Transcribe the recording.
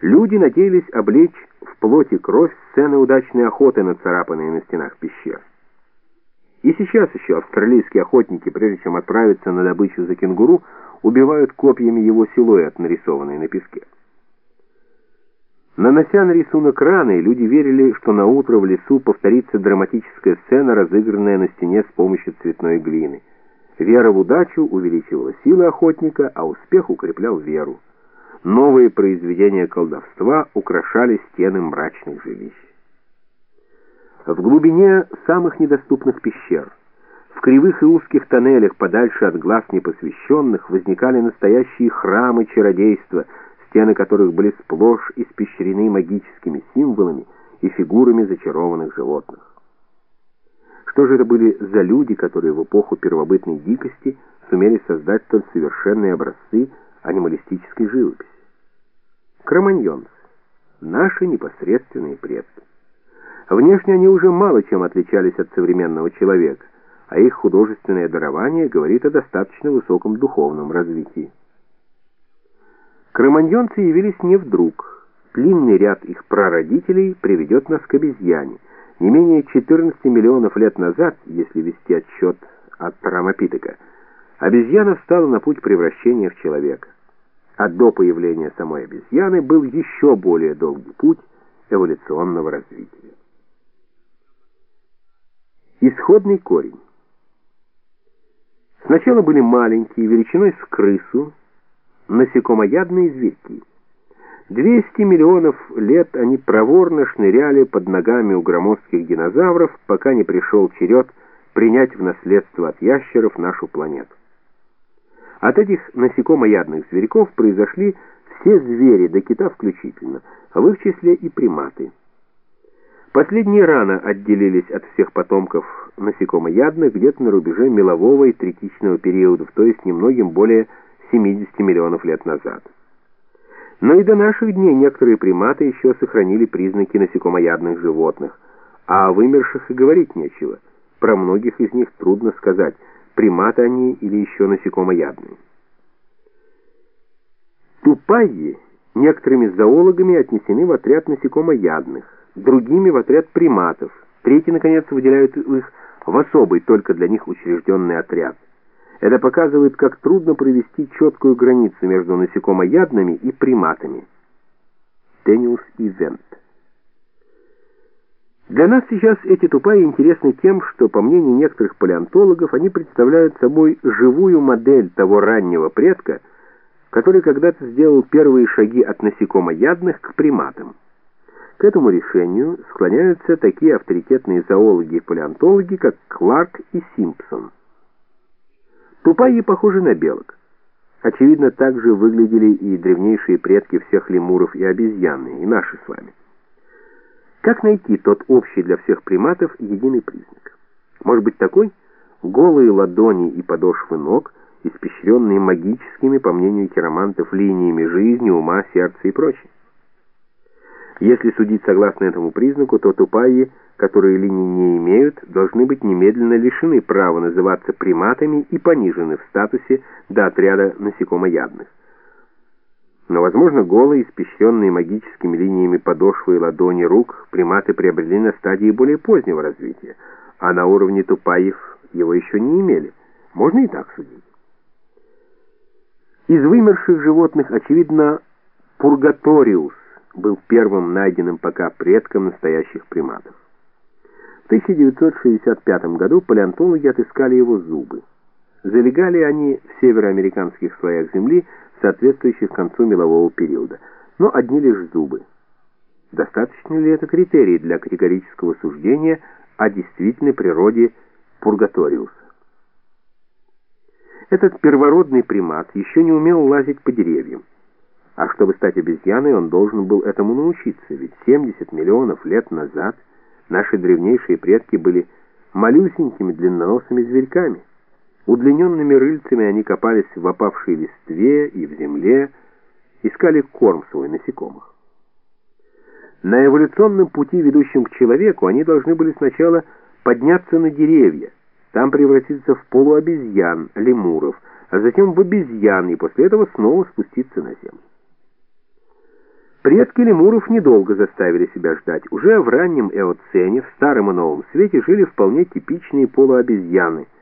Люди надеялись облечь в плоти кровь сцены удачной охоты, нацарапанные на стенах пещер. И сейчас еще австралийские охотники, прежде чем отправиться на добычу за кенгуру, убивают копьями его силуэт, нарисованный на песке. Нанося на рисунок раны, люди верили, что на утро в лесу повторится драматическая сцена, разыгранная на стене с помощью цветной глины. Вера в удачу увеличивала силы охотника, а успех укреплял веру. Новые произведения колдовства украшали стены мрачных жилищ. В глубине самых недоступных пещер, в кривых и узких тоннелях, подальше от глаз непосвященных, возникали настоящие храмы чародейства, стены которых были сплошь испещрены магическими символами и фигурами зачарованных животных. Что же это были за люди, которые в эпоху первобытной дикости сумели создать столь совершенные образцы анималистической живописи? Кроманьонцы, наши непосредственные предки. Внешне они уже мало чем отличались от современного человека, а их художественное дарование говорит о достаточно высоком духовном развитии. Кроманьонцы явились не вдруг. Длинный ряд их прародителей приведет нас к обезьяне. Не менее 14 миллионов лет назад, если вести отсчет от Парамапитека, обезьяна встала на путь превращения в человека. А до появления самой обезьяны был еще более долгий путь эволюционного развития. Исходный корень. Сначала были маленькие, величиной с крысу, насекомоядные зверьки. 200 миллионов лет они проворно шныряли под ногами у громоздких динозавров, пока не пришел черед принять в наследство от ящеров нашу планету. От этих насекомоядных зверьков произошли все звери, до кита включительно, а в их числе и приматы. Последние рано отделились от всех потомков насекомоядных где-то на рубеже мелового и третичного периодов, то есть немногим более 70 миллионов лет назад. Но и до наших дней некоторые приматы еще сохранили признаки насекомоядных животных, а о вымерших и говорить нечего. Про многих из них трудно сказать, приматы они или еще насекомоядные. Тупайи некоторыми зоологами отнесены в отряд насекомоядных, другими в отряд приматов, третьи, наконец, выделяют их в особый, только для них учрежденный отряд. Это показывает, как трудно провести четкую границу между насекомоядными и приматами. Тениус Ивент. Для нас сейчас эти тупаи интересны тем, что, по мнению некоторых палеонтологов, они представляют собой живую модель того раннего предка, который когда-то сделал первые шаги от насекомоядных к приматам. К этому решению склоняются такие авторитетные зоологи и палеонтологи, как Кларк и Симпсон. Тупаи похожи на белок. Очевидно, так же выглядели и древнейшие предки всех лемуров и обезьяны, и наши с вами. Как найти тот общий для всех приматов единый признак? Может быть такой? Голые ладони и подошвы ног, испещренные магическими, по мнению хиромантов, линиями жизни, ума, сердца и прочее. Если судить согласно этому признаку, то тупаи, которые линии не имеют, должны быть немедленно лишены права называться приматами и понижены в статусе до отряда насекомоядных. Но, возможно, голые, испещренные магическими линиями подошвы и ладони рук, приматы приобрели на стадии более позднего развития, а на уровне тупаев его еще не имели. Можно и так судить. Из вымерших животных, очевидно, пургаториус, был первым найденным пока предком настоящих приматов. В 1965 году палеонтологи отыскали его зубы. Залегали они в североамериканских слоях Земли, соответствующих концу мелового периода, но одни лишь зубы. Достаточно ли это критерий для категорического суждения о действительной природе Пургаториуса? Этот первородный примат еще не умел лазить по деревьям. А чтобы стать обезьяной, он должен был этому научиться, ведь 70 миллионов лет назад наши древнейшие предки были малюсенькими длинноносыми зверьками. Удлиненными рыльцами они копались в опавшей листве и в земле, искали корм свой насекомых. На эволюционном пути, ведущем к человеку, они должны были сначала подняться на деревья, там превратиться в полуобезьян, лемуров, а затем в обезьян и после этого снова спуститься на землю. Предки лемуров недолго заставили себя ждать. Уже в раннем эоцене, в Старом и Новом Свете жили вполне типичные полуобезьяны –